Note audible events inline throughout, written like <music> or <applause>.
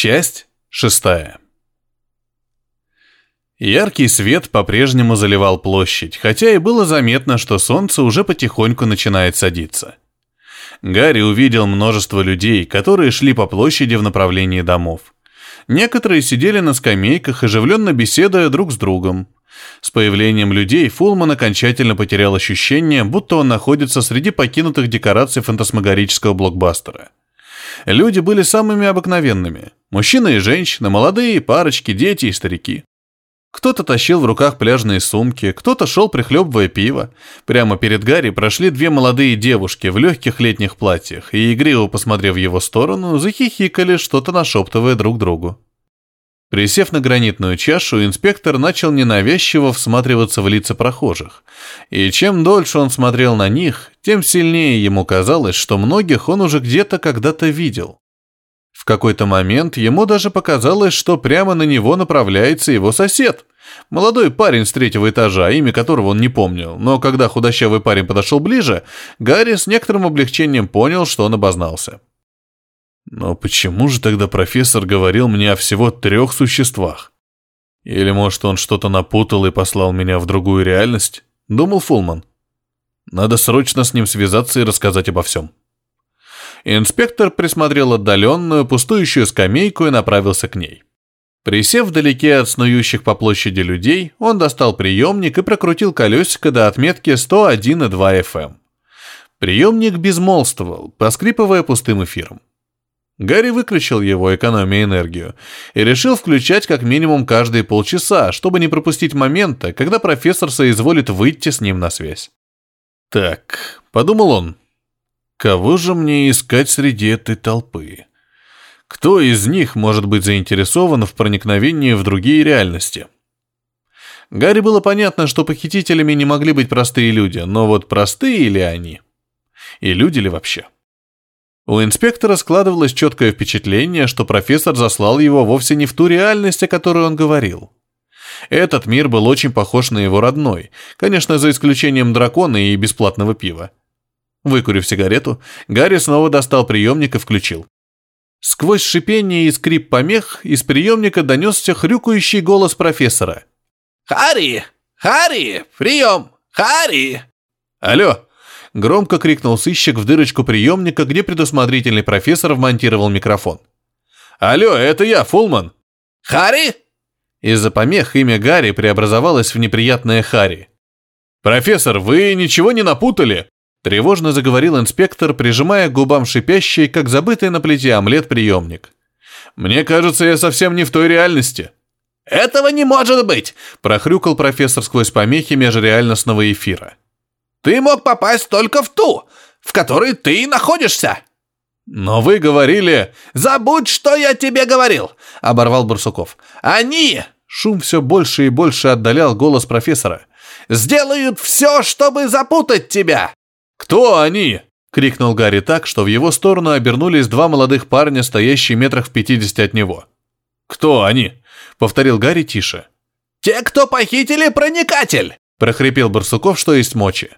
Часть шестая. Яркий свет по-прежнему заливал площадь, хотя и было заметно, что солнце уже потихоньку начинает садиться. Гарри увидел множество людей, которые шли по площади в направлении домов. Некоторые сидели на скамейках, оживленно беседуя друг с другом. С появлением людей Фулман окончательно потерял ощущение, будто он находится среди покинутых декораций фантасмагорического блокбастера. Люди были самыми обыкновенными. Мужчины и женщины, молодые, парочки, дети и старики. Кто-то тащил в руках пляжные сумки, кто-то шел прихлебывая пиво. Прямо перед Гарри прошли две молодые девушки в легких летних платьях, и, игриво посмотрев в его сторону, захихикали, что-то нашептывая друг другу. Присев на гранитную чашу, инспектор начал ненавязчиво всматриваться в лица прохожих. И чем дольше он смотрел на них, тем сильнее ему казалось, что многих он уже где-то когда-то видел. В какой-то момент ему даже показалось, что прямо на него направляется его сосед. Молодой парень с третьего этажа, имя которого он не помнил, но когда худощавый парень подошел ближе, Гарри с некоторым облегчением понял, что он обознался. Но почему же тогда профессор говорил мне о всего трех существах? Или, может, он что-то напутал и послал меня в другую реальность? Думал Фулман. Надо срочно с ним связаться и рассказать обо всем. Инспектор присмотрел отдаленную, пустующую скамейку и направился к ней. Присев вдалеке от снующих по площади людей, он достал приемник и прокрутил колесико до отметки 101,2 FM. Приемник безмолвствовал, поскрипывая пустым эфиром. Гарри выключил его, экономя энергию, и решил включать как минимум каждые полчаса, чтобы не пропустить момента, когда профессор соизволит выйти с ним на связь. «Так», — подумал он, Кого же мне искать среди этой толпы? Кто из них может быть заинтересован в проникновении в другие реальности? Гарри было понятно, что похитителями не могли быть простые люди, но вот простые ли они? И люди ли вообще? У инспектора складывалось четкое впечатление, что профессор заслал его вовсе не в ту реальность, о которой он говорил. Этот мир был очень похож на его родной, конечно, за исключением дракона и бесплатного пива. Выкурив сигарету, Гарри снова достал приемник и включил. Сквозь шипение и скрип помех из приемника донесся хрюкающий голос профессора. «Харри! Харри! Прием! Харри!» «Алло!» — громко крикнул сыщик в дырочку приемника, где предусмотрительный профессор вмонтировал микрофон. «Алло, это я, Фулман!» «Харри?» Из-за помех имя Гарри преобразовалось в неприятное Харри. «Профессор, вы ничего не напутали?» Тревожно заговорил инспектор, прижимая к губам шипящий, как забытый на плите омлет, приемник. «Мне кажется, я совсем не в той реальности». «Этого не может быть!» – прохрюкал профессор сквозь помехи межреальностного эфира. «Ты мог попасть только в ту, в которой ты находишься!» «Но вы говорили...» «Забудь, что я тебе говорил!» – оборвал Барсуков. «Они...» Шум все больше и больше отдалял голос профессора. «Сделают все, чтобы запутать тебя!» «Кто они?» — крикнул Гарри так, что в его сторону обернулись два молодых парня, стоящие метрах в пятидесяти от него. «Кто они?» — повторил Гарри тише. «Те, кто похитили проникатель!» — прохрипел Барсуков, что есть мочи.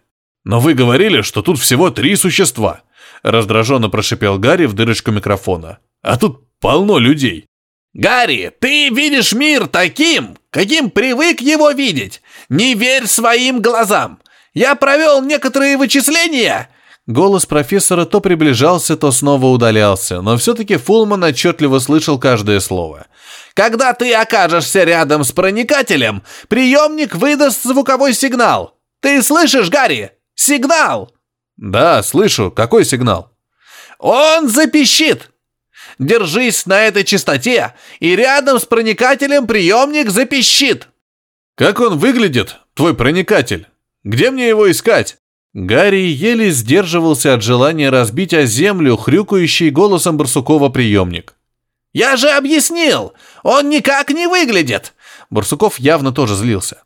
«Но вы говорили, что тут всего три существа!» — раздраженно прошипел Гарри в дырочку микрофона. «А тут полно людей!» «Гарри, ты видишь мир таким, каким привык его видеть! Не верь своим глазам! Я провел некоторые вычисления!» Голос профессора то приближался, то снова удалялся, но все-таки Фулман отчетливо слышал каждое слово. «Когда ты окажешься рядом с проникателем, приемник выдаст звуковой сигнал. Ты слышишь, Гарри? Сигнал!» «Да, слышу. Какой сигнал?» «Он запищит!» Держись на этой частоте, и рядом с проникателем приемник запищит. Как он выглядит, твой проникатель? Где мне его искать?» Гарри еле сдерживался от желания разбить о землю хрюкающий голосом Барсукова приемник. «Я же объяснил! Он никак не выглядит!» Барсуков явно тоже злился.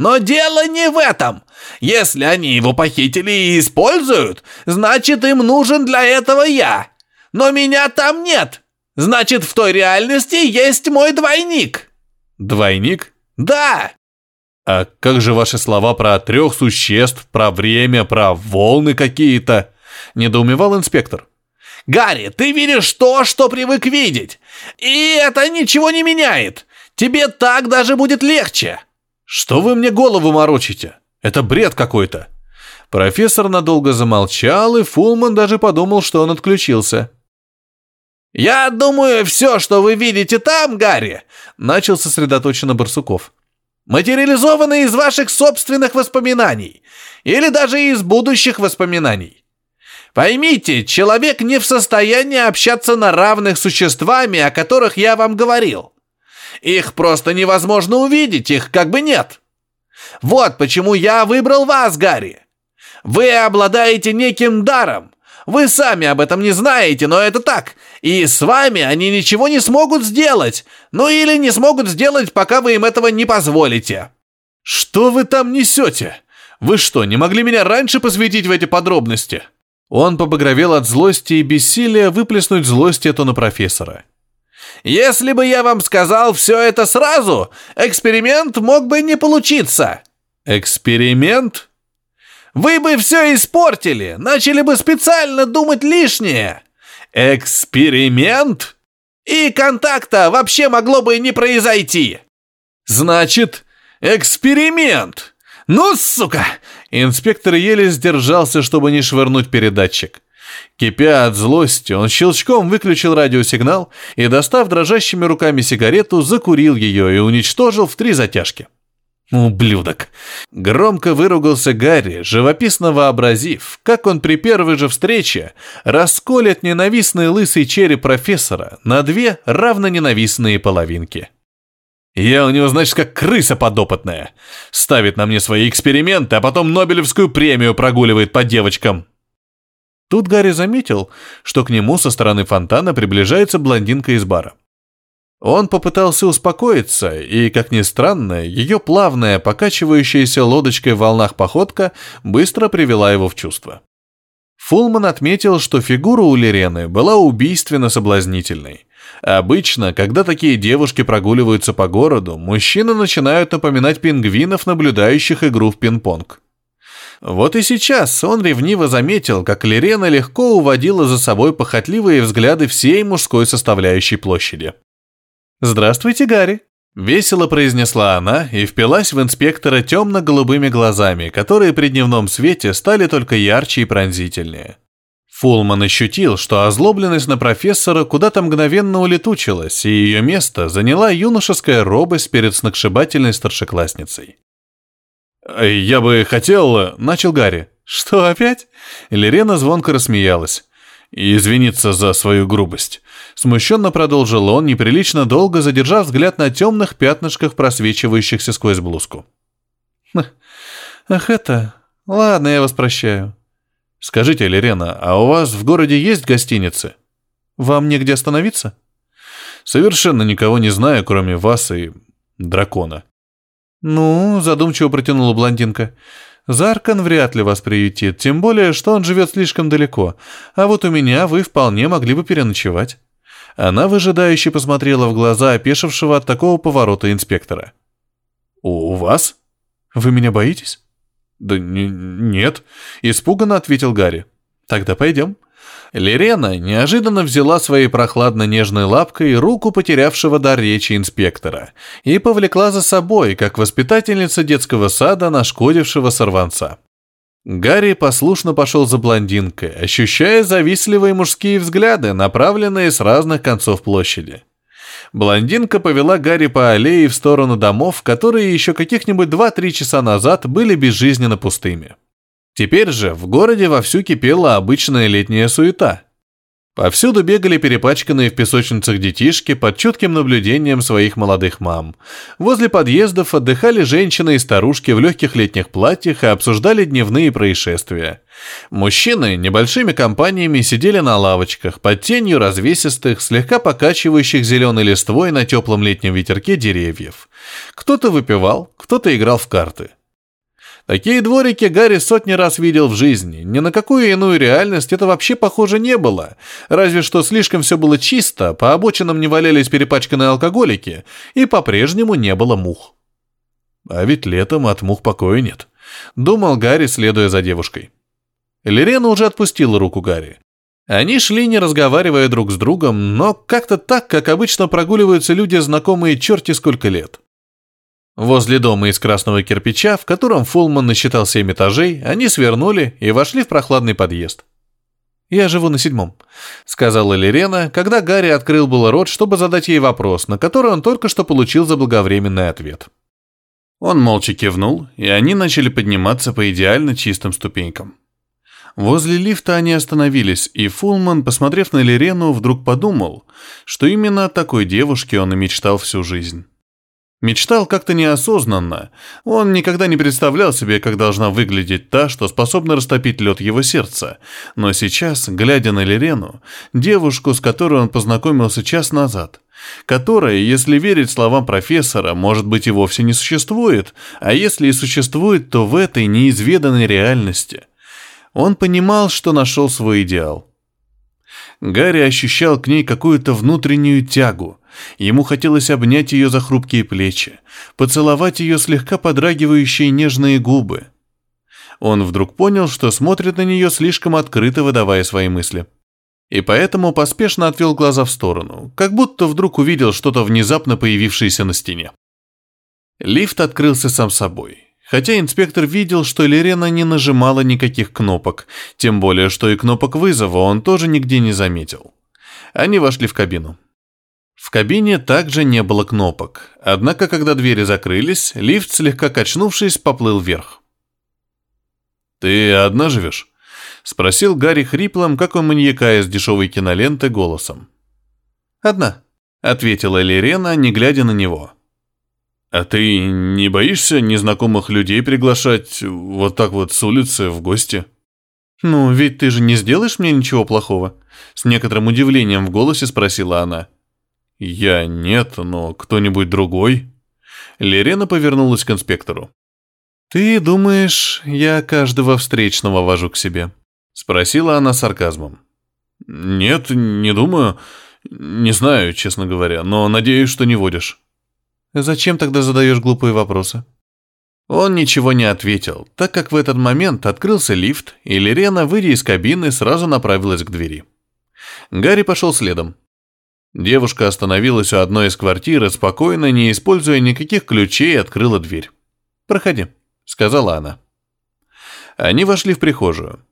«Но дело не в этом! Если они его похитили и используют, значит, им нужен для этого я! Но меня там нет! Значит, в той реальности есть мой двойник!» «Двойник?» «Да!» А как же ваши слова про трех существ, про время, про волны какие-то? Недоумевал инспектор. Гарри, ты видишь то, что привык видеть. И это ничего не меняет. Тебе так даже будет легче. Что вы мне голову морочите? Это бред какой-то. Профессор надолго замолчал, и Фулман даже подумал, что он отключился. «Я думаю, все, что вы видите там, Гарри», — начал сосредоточенно Барсуков, «материализовано из ваших собственных воспоминаний или даже из будущих воспоминаний. Поймите, человек не в состоянии общаться на равных существами, о которых я вам говорил. Их просто невозможно увидеть, их как бы нет. Вот почему я выбрал вас, Гарри. Вы обладаете неким даром. Вы сами об этом не знаете, но это так. И с вами они ничего не смогут сделать. Ну или не смогут сделать, пока вы им этого не позволите. Что вы там несете? Вы что, не могли меня раньше посвятить в эти подробности? Он побагровел от злости и бессилия выплеснуть злость эту на профессора. «Если бы я вам сказал все это сразу, эксперимент мог бы не получиться». «Эксперимент?» Вы бы все испортили, начали бы специально думать лишнее. Эксперимент? И контакта вообще могло бы не произойти. Значит, эксперимент. Ну, сука! Инспектор еле сдержался, чтобы не швырнуть передатчик. Кипя от злости, он щелчком выключил радиосигнал и, достав дрожащими руками сигарету, закурил ее и уничтожил в три затяжки. «Ублюдок!» Громко выругался Гарри, живописно вообразив, как он при первой же встрече расколет ненавистный лысый череп профессора на две равно ненавистные половинки. «Я у него, значит, как крыса подопытная. Ставит на мне свои эксперименты, а потом Нобелевскую премию прогуливает по девочкам». Тут Гарри заметил, что к нему со стороны фонтана приближается блондинка из бара. Он попытался успокоиться, и, как ни странно, ее плавная, покачивающаяся лодочкой в волнах походка быстро привела его в чувство. Фулман отметил, что фигура у Лирены была убийственно соблазнительной. Обычно, когда такие девушки прогуливаются по городу, мужчины начинают напоминать пингвинов, наблюдающих игру в пинг-понг. Вот и сейчас он ревниво заметил, как Лирена легко уводила за собой похотливые взгляды всей мужской составляющей площади. «Здравствуйте, Гарри!» Весело произнесла она и впилась в инспектора темно-голубыми глазами, которые при дневном свете стали только ярче и пронзительнее. Фулман ощутил, что озлобленность на профессора куда-то мгновенно улетучилась, и ее место заняла юношеская робость перед сногсшибательной старшеклассницей. «Я бы хотел...» — начал Гарри. «Что опять?» Лерена звонко рассмеялась. «Извиниться за свою грубость. Смущенно продолжил он, неприлично долго задержав взгляд на темных пятнышках, просвечивающихся сквозь блузку. «Ах это... Ладно, я вас прощаю. Скажите, Лерена, а у вас в городе есть гостиницы? Вам негде остановиться?» «Совершенно никого не знаю, кроме вас и... дракона». «Ну», — задумчиво протянула блондинка, — «Заркан вряд ли вас приютит, тем более, что он живет слишком далеко, а вот у меня вы вполне могли бы переночевать». Она выжидающе посмотрела в глаза опешившего от такого поворота инспектора. «У вас? Вы меня боитесь?» «Да нет», — испуганно ответил Гарри. «Тогда пойдем». Лерена неожиданно взяла своей прохладно-нежной лапкой руку потерявшего дар речи инспектора и повлекла за собой, как воспитательница детского сада нашкодившего сорванца. Гарри послушно пошел за блондинкой, ощущая завистливые мужские взгляды, направленные с разных концов площади. Блондинка повела Гарри по аллее в сторону домов, которые еще каких-нибудь 2-3 часа назад были безжизненно пустыми. Теперь же в городе вовсю кипела обычная летняя суета – Повсюду бегали перепачканные в песочницах детишки под чутким наблюдением своих молодых мам. Возле подъездов отдыхали женщины и старушки в легких летних платьях и обсуждали дневные происшествия. Мужчины небольшими компаниями сидели на лавочках под тенью развесистых, слегка покачивающих зеленой листвой на теплом летнем ветерке деревьев. Кто-то выпивал, кто-то играл в карты. Такие дворики Гарри сотни раз видел в жизни. Ни на какую иную реальность это вообще похоже не было. Разве что слишком все было чисто, по обочинам не валялись перепачканные алкоголики, и по-прежнему не было мух. А ведь летом от мух покоя нет. Думал Гарри, следуя за девушкой. Лерена уже отпустила руку Гарри. Они шли, не разговаривая друг с другом, но как-то так, как обычно прогуливаются люди, знакомые черти сколько лет. Возле дома из красного кирпича, в котором Фулман насчитал семь этажей, они свернули и вошли в прохладный подъезд. «Я живу на седьмом», — сказала Лерена, когда Гарри открыл был рот, чтобы задать ей вопрос, на который он только что получил заблаговременный ответ. Он молча кивнул, и они начали подниматься по идеально чистым ступенькам. Возле лифта они остановились, и Фулман, посмотрев на Лерену, вдруг подумал, что именно о такой девушке он и мечтал всю жизнь. Мечтал как-то неосознанно. Он никогда не представлял себе, как должна выглядеть та, что способна растопить лед его сердца. Но сейчас, глядя на Лерену, девушку, с которой он познакомился час назад, которая, если верить словам профессора, может быть и вовсе не существует, а если и существует, то в этой неизведанной реальности. Он понимал, что нашел свой идеал. Гарри ощущал к ней какую-то внутреннюю тягу, Ему хотелось обнять ее за хрупкие плечи, поцеловать ее слегка подрагивающие нежные губы. Он вдруг понял, что смотрит на нее слишком открыто, выдавая свои мысли. И поэтому поспешно отвел глаза в сторону, как будто вдруг увидел что-то внезапно появившееся на стене. Лифт открылся сам собой. Хотя инспектор видел, что Лерена не нажимала никаких кнопок, тем более, что и кнопок вызова он тоже нигде не заметил. Они вошли в кабину. В кабине также не было кнопок, однако, когда двери закрылись, лифт, слегка качнувшись, поплыл вверх. «Ты одна живешь?» — спросил Гарри хриплым, как у маньяка из дешевой киноленты, голосом. «Одна», — ответила Лерена, не глядя на него. «А ты не боишься незнакомых людей приглашать вот так вот с улицы в гости?» «Ну, ведь ты же не сделаешь мне ничего плохого?» С некоторым удивлением в голосе спросила она. «Я нет, но кто-нибудь другой?» Лерена повернулась к инспектору. «Ты думаешь, я каждого встречного вожу к себе?» Спросила она сарказмом. «Нет, не думаю. Не знаю, честно говоря, но надеюсь, что не водишь». «Зачем тогда задаешь глупые вопросы?» Он ничего не ответил, так как в этот момент открылся лифт, и Лерена, выйдя из кабины, сразу направилась к двери. Гарри пошел следом. Девушка остановилась у одной из квартир и спокойно, не используя никаких ключей, открыла дверь. «Проходи», — сказала она. Они вошли в прихожую.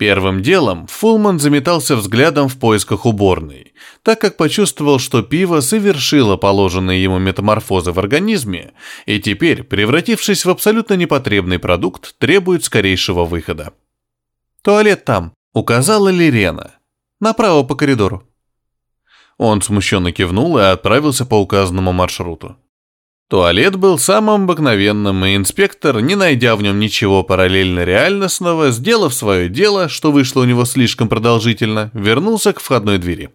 Первым делом Фулман заметался взглядом в поисках уборной, так как почувствовал, что пиво совершило положенные ему метаморфозы в организме и теперь, превратившись в абсолютно непотребный продукт, требует скорейшего выхода. «Туалет там», — указала Лирена. «Направо по коридору». Он смущенно кивнул и отправился по указанному маршруту. Туалет был самым обыкновенным, и инспектор, не найдя в нем ничего параллельно реальностного, сделав свое дело, что вышло у него слишком продолжительно, вернулся к входной двери.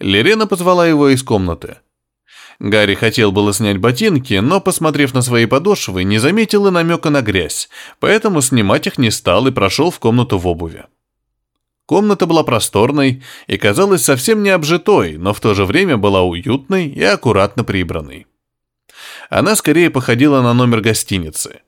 Лерена позвала его из комнаты. Гарри хотел было снять ботинки, но, посмотрев на свои подошвы, не заметил и намека на грязь, поэтому снимать их не стал и прошел в комнату в обуви. Комната была просторной и казалась совсем не обжитой, но в то же время была уютной и аккуратно прибранной. Она скорее походила на номер гостиницы.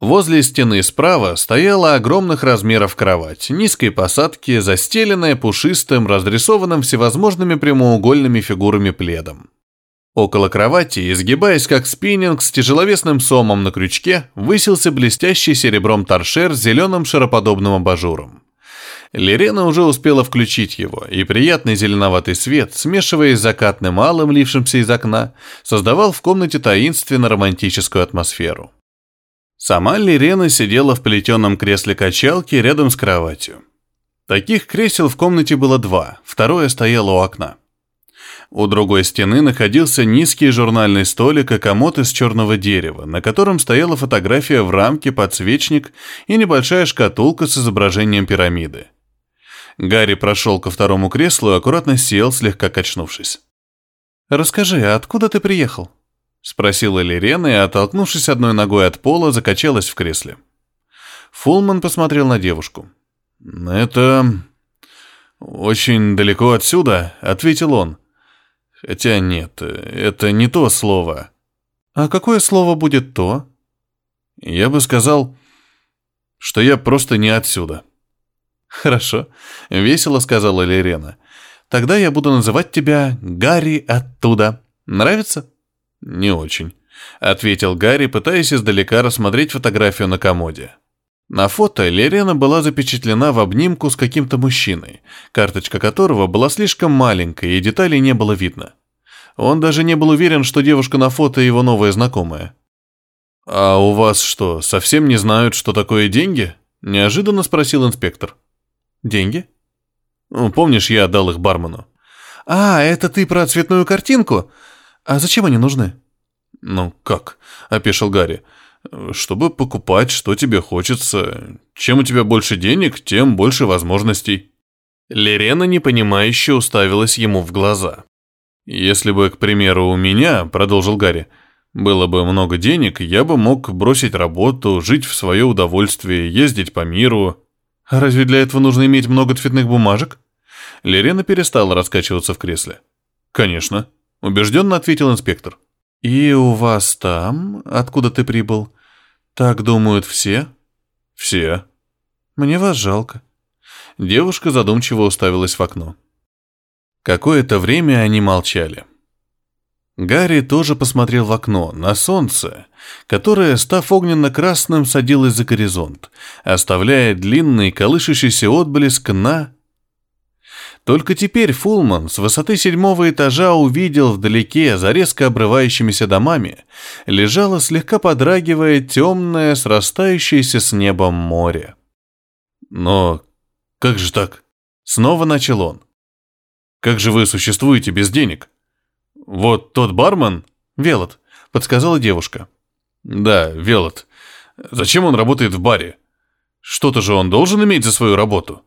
Возле стены справа стояла огромных размеров кровать, низкой посадки, застеленная пушистым, разрисованным всевозможными прямоугольными фигурами пледом. Около кровати, изгибаясь как спиннинг с тяжеловесным сомом на крючке, высился блестящий серебром торшер с зеленым шароподобным абажуром. Лерена уже успела включить его, и приятный зеленоватый свет, смешиваясь с закатным алым, лившимся из окна, создавал в комнате таинственно-романтическую атмосферу. Сама Лерена сидела в плетеном кресле качалки рядом с кроватью. Таких кресел в комнате было два, второе стояло у окна. У другой стены находился низкий журнальный столик и комод из черного дерева, на котором стояла фотография в рамке, подсвечник и небольшая шкатулка с изображением пирамиды. Гарри прошел ко второму креслу и аккуратно сел, слегка качнувшись. «Расскажи, а откуда ты приехал?» — спросила Лирена и, оттолкнувшись одной ногой от пола, закачалась в кресле. Фулман посмотрел на девушку. «Это... очень далеко отсюда», — ответил он. «Хотя нет, это не то слово». «А какое слово будет то?» «Я бы сказал, что я просто не отсюда». «Хорошо», — весело сказала Лерена. «Тогда я буду называть тебя Гарри оттуда. Нравится?» «Не очень», — ответил Гарри, пытаясь издалека рассмотреть фотографию на комоде. На фото Лерена была запечатлена в обнимку с каким-то мужчиной, карточка которого была слишком маленькой и деталей не было видно. Он даже не был уверен, что девушка на фото его новая знакомая. «А у вас что, совсем не знают, что такое деньги?» – неожиданно спросил инспектор. «Деньги?» «Помнишь, я отдал их бармену?» «А, это ты про цветную картинку? А зачем они нужны?» «Ну как?» – опешил Гарри чтобы покупать, что тебе хочется. Чем у тебя больше денег, тем больше возможностей». Лерена непонимающе уставилась ему в глаза. «Если бы, к примеру, у меня, — продолжил Гарри, — было бы много денег, я бы мог бросить работу, жить в свое удовольствие, ездить по миру. Разве для этого нужно иметь много цветных бумажек?» Лерена перестала раскачиваться в кресле. «Конечно», — убежденно ответил инспектор. «И у вас там, откуда ты прибыл, так думают все?» «Все». «Мне вас жалко». Девушка задумчиво уставилась в окно. Какое-то время они молчали. Гарри тоже посмотрел в окно, на солнце, которое, став огненно-красным, садилось за горизонт, оставляя длинный колышущийся отблеск на только теперь Фулман с высоты седьмого этажа увидел вдалеке, за резко обрывающимися домами, лежало слегка подрагивая темное, срастающееся с небом море. «Но как же так?» — снова начал он. «Как же вы существуете без денег?» «Вот тот бармен...» «Велот», — подсказала девушка. «Да, Велот. Зачем он работает в баре? Что-то же он должен иметь за свою работу?»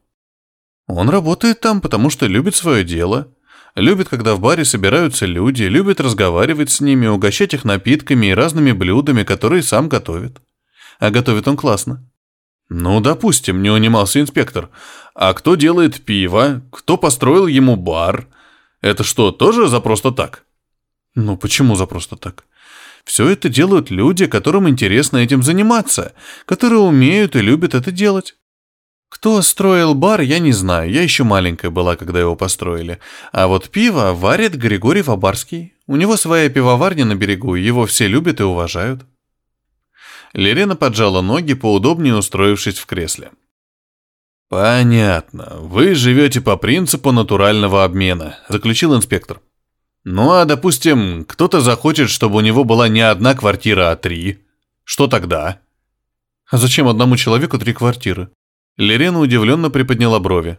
Он работает там, потому что любит свое дело, любит, когда в баре собираются люди, любит разговаривать с ними, угощать их напитками и разными блюдами, которые сам готовит. А готовит он классно. Ну, допустим, не унимался инспектор. А кто делает пиво? Кто построил ему бар? Это что, тоже за просто так? Ну, почему за просто так? Все это делают люди, которым интересно этим заниматься, которые умеют и любят это делать. Кто строил бар, я не знаю, я еще маленькая была, когда его построили. А вот пиво варит Григорий Вабарский. У него своя пивоварня на берегу, его все любят и уважают. Лерена поджала ноги, поудобнее устроившись в кресле. «Понятно. Вы живете по принципу натурального обмена», — заключил инспектор. «Ну а, допустим, кто-то захочет, чтобы у него была не одна квартира, а три. Что тогда?» «А зачем одному человеку три квартиры?» Лерена удивленно приподняла брови.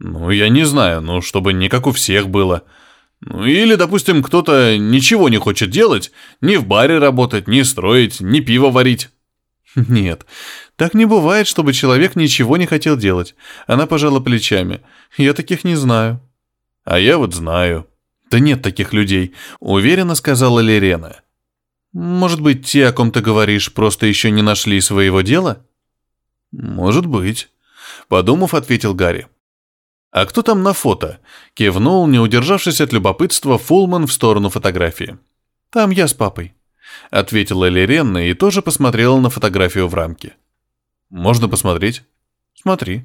«Ну, я не знаю, ну, чтобы не как у всех было. Ну, или, допустим, кто-то ничего не хочет делать, ни в баре работать, ни строить, ни пиво варить». <laughs> «Нет, так не бывает, чтобы человек ничего не хотел делать». Она пожала плечами. «Я таких не знаю». «А я вот знаю». «Да нет таких людей», — уверенно сказала Лерена. «Может быть, те, о ком ты говоришь, просто еще не нашли своего дела?» «Может быть», — подумав, ответил Гарри. «А кто там на фото?» — кивнул, не удержавшись от любопытства, Фулман в сторону фотографии. «Там я с папой», — ответила Леренна и тоже посмотрела на фотографию в рамке. «Можно посмотреть?» «Смотри».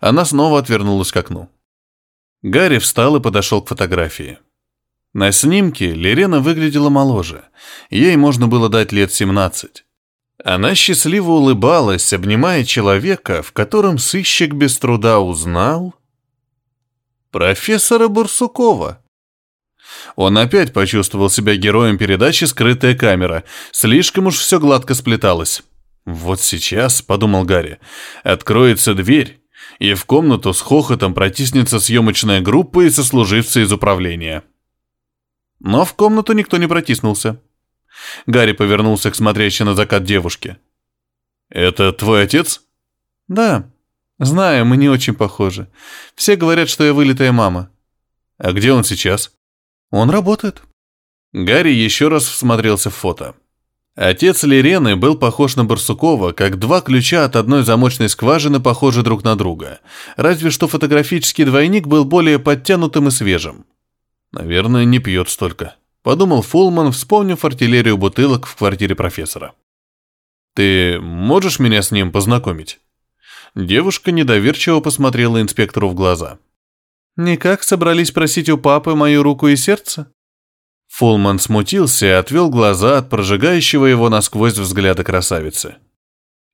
Она снова отвернулась к окну. Гарри встал и подошел к фотографии. На снимке Лерена выглядела моложе. Ей можно было дать лет 17. Она счастливо улыбалась, обнимая человека, в котором сыщик без труда узнал профессора Бурсукова. Он опять почувствовал себя героем передачи «Скрытая камера». Слишком уж все гладко сплеталось. «Вот сейчас», — подумал Гарри, — «откроется дверь, и в комнату с хохотом протиснется съемочная группа и сослуживцы из управления». Но в комнату никто не протиснулся. Гарри повернулся к смотрящей на закат девушке. «Это твой отец?» «Да. Знаю, мы не очень похожи. Все говорят, что я вылитая мама». «А где он сейчас?» «Он работает». Гарри еще раз всмотрелся в фото. Отец Лирены был похож на Барсукова, как два ключа от одной замочной скважины похожи друг на друга, разве что фотографический двойник был более подтянутым и свежим. Наверное, не пьет столько подумал Фулман, вспомнив артиллерию бутылок в квартире профессора. «Ты можешь меня с ним познакомить?» Девушка недоверчиво посмотрела инспектору в глаза. «Никак собрались просить у папы мою руку и сердце?» Фулман смутился и отвел глаза от прожигающего его насквозь взгляда красавицы.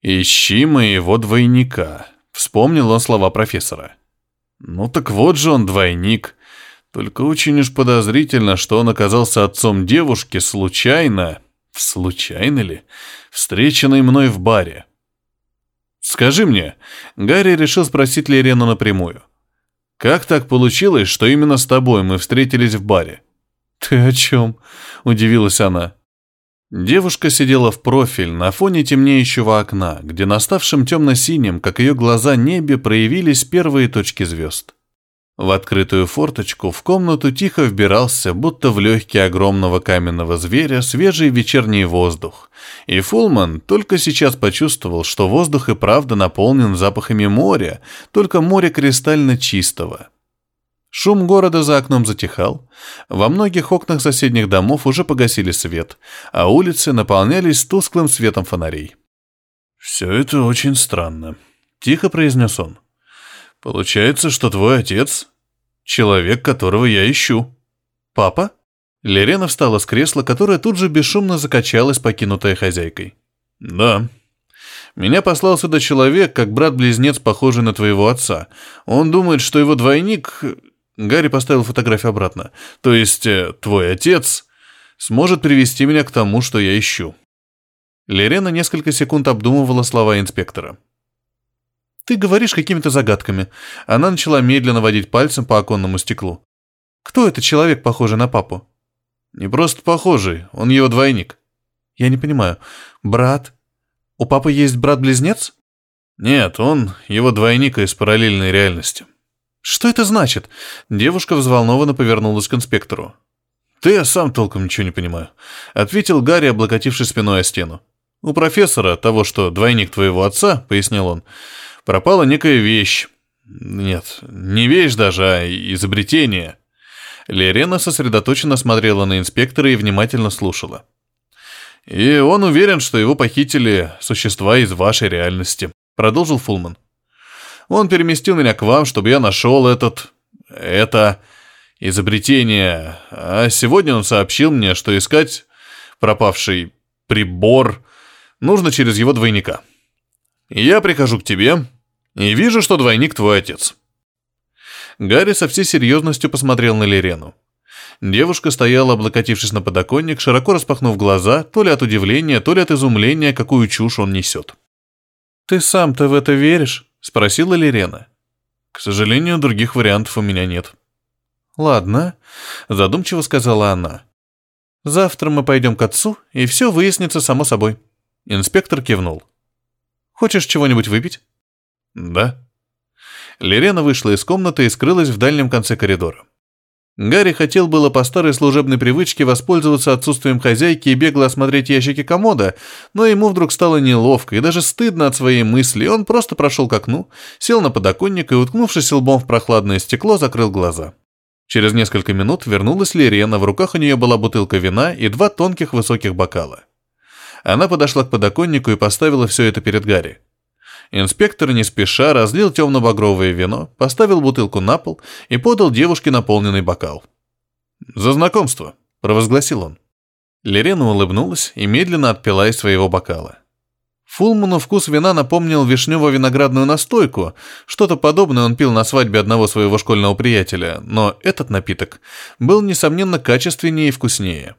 «Ищи моего двойника», — вспомнил он слова профессора. «Ну так вот же он двойник. Только очень уж подозрительно, что он оказался отцом девушки случайно, случайно ли, встреченной мной в баре. Скажи мне, Гарри решил спросить Лерену напрямую. Как так получилось, что именно с тобой мы встретились в баре? Ты о чем? Удивилась она. Девушка сидела в профиль на фоне темнеющего окна, где на ставшем темно-синем, как ее глаза небе, проявились первые точки звезд. В открытую форточку в комнату тихо вбирался, будто в легкие огромного каменного зверя, свежий вечерний воздух. И Фулман только сейчас почувствовал, что воздух и правда наполнен запахами моря, только моря кристально чистого. Шум города за окном затихал. Во многих окнах соседних домов уже погасили свет, а улицы наполнялись тусклым светом фонарей. «Все это очень странно», — тихо произнес он. Получается, что твой отец — человек, которого я ищу. Папа? Лерена встала с кресла, которое тут же бесшумно закачалось, покинутое хозяйкой. Да. Меня послал сюда человек, как брат-близнец, похожий на твоего отца. Он думает, что его двойник... Гарри поставил фотографию обратно. То есть, э, твой отец сможет привести меня к тому, что я ищу. Лерена несколько секунд обдумывала слова инспектора. Ты говоришь какими-то загадками. Она начала медленно водить пальцем по оконному стеклу. Кто этот человек, похожий на папу? Не просто похожий, он его двойник. Я не понимаю. Брат? У папы есть брат-близнец? Нет, он его двойник из параллельной реальности. Что это значит? Девушка взволнованно повернулась к инспектору. «Ты я сам толком ничего не понимаю», — ответил Гарри, облокотившись спиной о стену. «У профессора, того, что двойник твоего отца», — пояснил он, — пропала некая вещь. Нет, не вещь даже, а изобретение. Лерена сосредоточенно смотрела на инспектора и внимательно слушала. «И он уверен, что его похитили существа из вашей реальности», — продолжил Фулман. «Он переместил меня к вам, чтобы я нашел этот... это... изобретение. А сегодня он сообщил мне, что искать пропавший прибор нужно через его двойника». Я прихожу к тебе и вижу, что двойник твой отец». Гарри со всей серьезностью посмотрел на Лерену. Девушка стояла, облокотившись на подоконник, широко распахнув глаза, то ли от удивления, то ли от изумления, какую чушь он несет. «Ты сам-то в это веришь?» — спросила Лерена. «К сожалению, других вариантов у меня нет». «Ладно», — задумчиво сказала она. «Завтра мы пойдем к отцу, и все выяснится само собой». Инспектор кивнул. Хочешь чего-нибудь выпить?» «Да». Лерена вышла из комнаты и скрылась в дальнем конце коридора. Гарри хотел было по старой служебной привычке воспользоваться отсутствием хозяйки и бегло осмотреть ящики комода, но ему вдруг стало неловко и даже стыдно от своей мысли, он просто прошел к окну, сел на подоконник и, уткнувшись лбом в прохладное стекло, закрыл глаза. Через несколько минут вернулась Лерена, в руках у нее была бутылка вина и два тонких высоких бокала. Она подошла к подоконнику и поставила все это перед Гарри. Инспектор не спеша разлил темно-багровое вино, поставил бутылку на пол и подал девушке наполненный бокал. «За знакомство», — провозгласил он. Лерена улыбнулась и медленно отпила из своего бокала. Фулману вкус вина напомнил вишнево-виноградную настойку. Что-то подобное он пил на свадьбе одного своего школьного приятеля, но этот напиток был, несомненно, качественнее и вкуснее.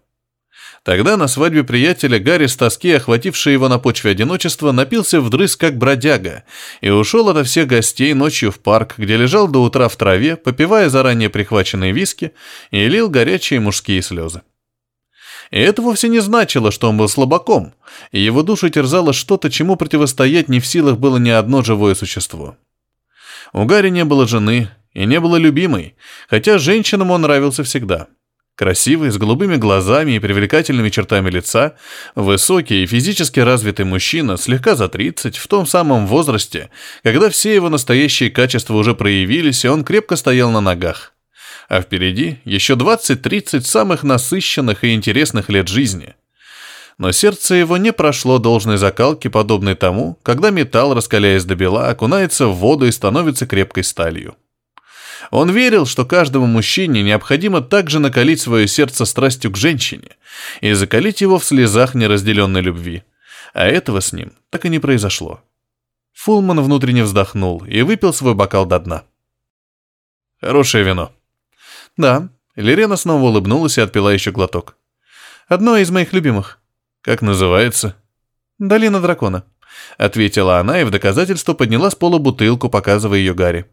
Тогда на свадьбе приятеля Гарри с тоски, охватившей его на почве одиночества, напился вдрызг как бродяга и ушел ото всех гостей ночью в парк, где лежал до утра в траве, попивая заранее прихваченные виски и лил горячие мужские слезы. И это вовсе не значило, что он был слабаком, его душу терзало что-то, чему противостоять не в силах было ни одно живое существо. У Гарри не было жены и не было любимой, хотя женщинам он нравился всегда – Красивый, с голубыми глазами и привлекательными чертами лица, высокий и физически развитый мужчина, слегка за 30, в том самом возрасте, когда все его настоящие качества уже проявились, и он крепко стоял на ногах. А впереди еще 20-30 самых насыщенных и интересных лет жизни. Но сердце его не прошло должной закалки, подобной тому, когда металл, раскаляясь до бела, окунается в воду и становится крепкой сталью. Он верил, что каждому мужчине необходимо также накалить свое сердце страстью к женщине и закалить его в слезах неразделенной любви. А этого с ним так и не произошло. Фулман внутренне вздохнул и выпил свой бокал до дна. «Хорошее вино». «Да». Лерена снова улыбнулась и отпила еще глоток. «Одно из моих любимых». «Как называется?» «Долина дракона», — ответила она и в доказательство подняла с пола бутылку, показывая ее Гарри.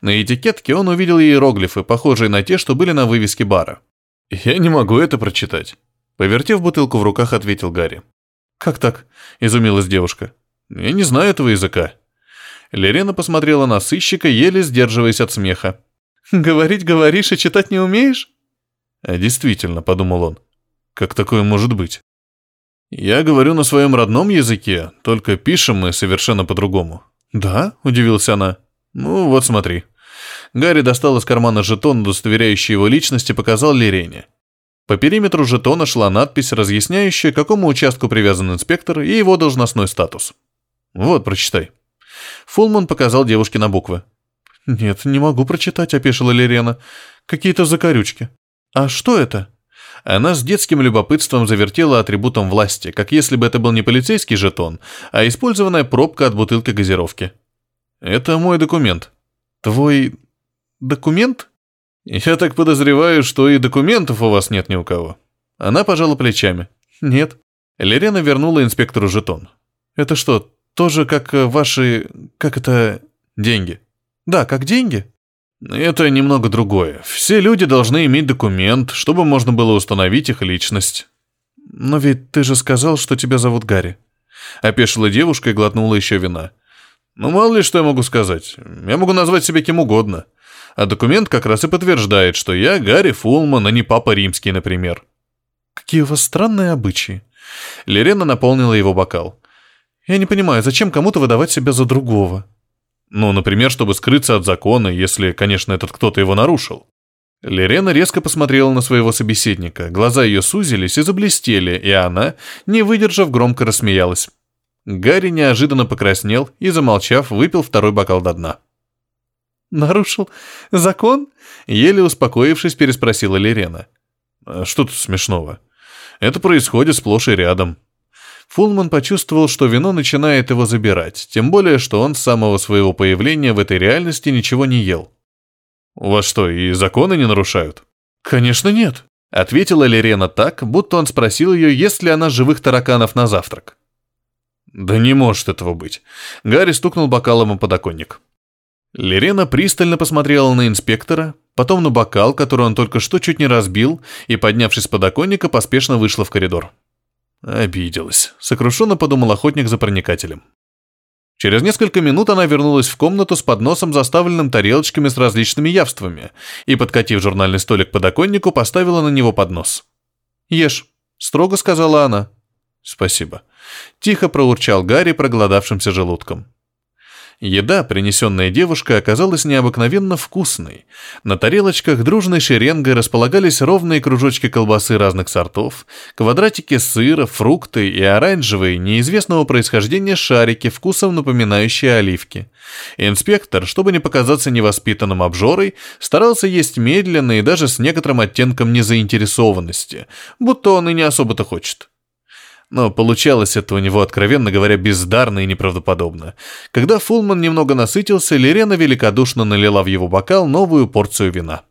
На этикетке он увидел иероглифы, похожие на те, что были на вывеске бара. «Я не могу это прочитать», — повертев бутылку в руках, ответил Гарри. «Как так?» — изумилась девушка. «Я не знаю этого языка». Лерена посмотрела на сыщика, еле сдерживаясь от смеха. «Говорить говоришь, и читать не умеешь?» «А действительно», — подумал он, — «как такое может быть?» «Я говорю на своем родном языке, только пишем мы совершенно по-другому». «Да?» — удивилась она. «Ну, вот смотри». Гарри достал из кармана жетон, удостоверяющий его личность, и показал Лирене. По периметру жетона шла надпись, разъясняющая, к какому участку привязан инспектор и его должностной статус. «Вот, прочитай». Фулман показал девушке на буквы. «Нет, не могу прочитать», — опешила Лирена. «Какие-то закорючки». «А что это?» Она с детским любопытством завертела атрибутом власти, как если бы это был не полицейский жетон, а использованная пробка от бутылки газировки. «Это мой документ». «Твой... документ?» «Я так подозреваю, что и документов у вас нет ни у кого». Она пожала плечами. «Нет». Лерена вернула инспектору жетон. «Это что, тоже как э, ваши... как это... деньги?» «Да, как деньги?» «Это немного другое. Все люди должны иметь документ, чтобы можно было установить их личность». «Но ведь ты же сказал, что тебя зовут Гарри». Опешила девушка и глотнула еще вина. «Ну, мало ли что я могу сказать. Я могу назвать себя кем угодно. А документ как раз и подтверждает, что я Гарри Фулман, а не Папа Римский, например». «Какие у вас странные обычаи». Лерена наполнила его бокал. «Я не понимаю, зачем кому-то выдавать себя за другого?» «Ну, например, чтобы скрыться от закона, если, конечно, этот кто-то его нарушил». Лерена резко посмотрела на своего собеседника, глаза ее сузились и заблестели, и она, не выдержав, громко рассмеялась. Гарри неожиданно покраснел и, замолчав, выпил второй бокал до дна. «Нарушил закон?» Еле успокоившись, переспросила Лерена. «А что тут смешного? Это происходит сплошь и рядом». Фулман почувствовал, что вино начинает его забирать, тем более, что он с самого своего появления в этой реальности ничего не ел. «У вас что, и законы не нарушают?» «Конечно нет», — ответила Лерена так, будто он спросил ее, есть ли она живых тараканов на завтрак. «Да не может этого быть». Гарри стукнул бокалом о подоконник. Лерена пристально посмотрела на инспектора, потом на бокал, который он только что чуть не разбил, и, поднявшись с подоконника, поспешно вышла в коридор. Обиделась. Сокрушенно подумал охотник за проникателем. Через несколько минут она вернулась в комнату с подносом, заставленным тарелочками с различными явствами, и, подкатив журнальный столик подоконнику, поставила на него поднос. «Ешь», — строго сказала она. «Спасибо». Тихо проурчал Гарри проголодавшимся желудком. Еда, принесенная девушкой, оказалась необыкновенно вкусной. На тарелочках дружной шеренгой располагались ровные кружочки колбасы разных сортов, квадратики сыра, фрукты и оранжевые, неизвестного происхождения шарики, вкусом напоминающие оливки. Инспектор, чтобы не показаться невоспитанным обжорой, старался есть медленно и даже с некоторым оттенком незаинтересованности, будто он и не особо-то хочет но получалось это у него, откровенно говоря, бездарно и неправдоподобно. Когда Фулман немного насытился, Лерена великодушно налила в его бокал новую порцию вина.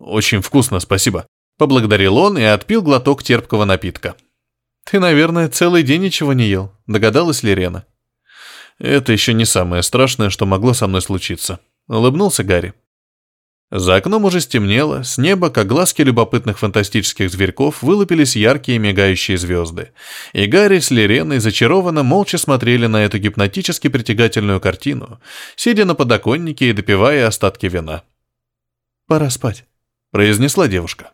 «Очень вкусно, спасибо», — поблагодарил он и отпил глоток терпкого напитка. «Ты, наверное, целый день ничего не ел», — догадалась Лерена. «Это еще не самое страшное, что могло со мной случиться», — улыбнулся Гарри. За окном уже стемнело, с неба, как глазки любопытных фантастических зверьков, вылупились яркие мигающие звезды. И Гарри с Лиреной зачарованно молча смотрели на эту гипнотически притягательную картину, сидя на подоконнике и допивая остатки вина. «Пора спать», — произнесла девушка.